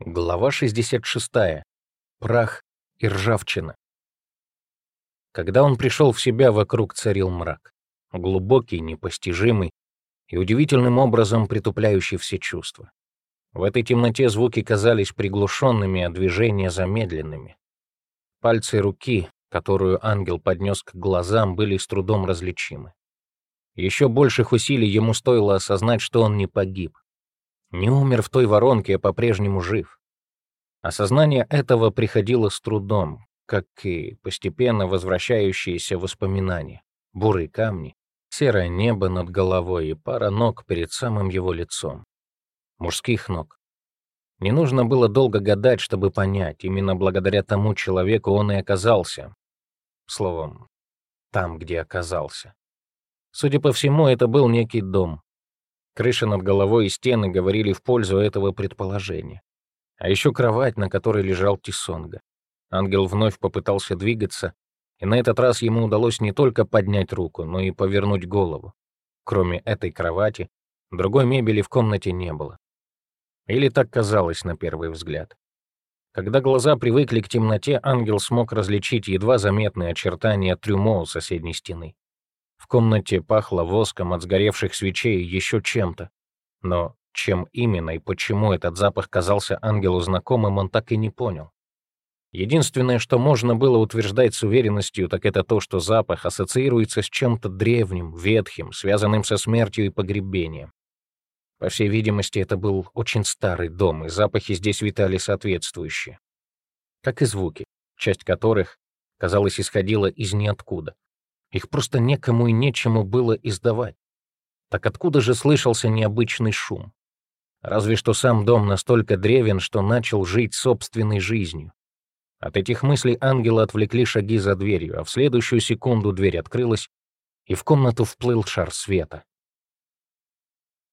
Глава 66. Прах и ржавчина. Когда он пришел в себя, вокруг царил мрак. Глубокий, непостижимый и удивительным образом притупляющий все чувства. В этой темноте звуки казались приглушенными, а движения замедленными. Пальцы руки, которую ангел поднес к глазам, были с трудом различимы. Еще больших усилий ему стоило осознать, что он не погиб, не умер в той воронке, а по-прежнему жив. Осознание этого приходило с трудом, как и постепенно возвращающиеся воспоминания. Бурые камни, серое небо над головой и пара ног перед самым его лицом. Мужских ног. Не нужно было долго гадать, чтобы понять, именно благодаря тому человеку он и оказался. Словом, там, где оказался. Судя по всему, это был некий дом, Крыша над головой и стены говорили в пользу этого предположения. А еще кровать, на которой лежал Тисонга. Ангел вновь попытался двигаться, и на этот раз ему удалось не только поднять руку, но и повернуть голову. Кроме этой кровати, другой мебели в комнате не было. Или так казалось на первый взгляд. Когда глаза привыкли к темноте, ангел смог различить едва заметные очертания трюмо у соседней стены. В комнате пахло воском от сгоревших свечей и еще чем-то. Но чем именно и почему этот запах казался ангелу знакомым, он так и не понял. Единственное, что можно было утверждать с уверенностью, так это то, что запах ассоциируется с чем-то древним, ветхим, связанным со смертью и погребением. По всей видимости, это был очень старый дом, и запахи здесь витали соответствующие. Как и звуки, часть которых, казалось, исходила из ниоткуда. Их просто некому и нечему было издавать. Так откуда же слышался необычный шум? Разве что сам дом настолько древен, что начал жить собственной жизнью. От этих мыслей ангела отвлекли шаги за дверью, а в следующую секунду дверь открылась, и в комнату вплыл шар света.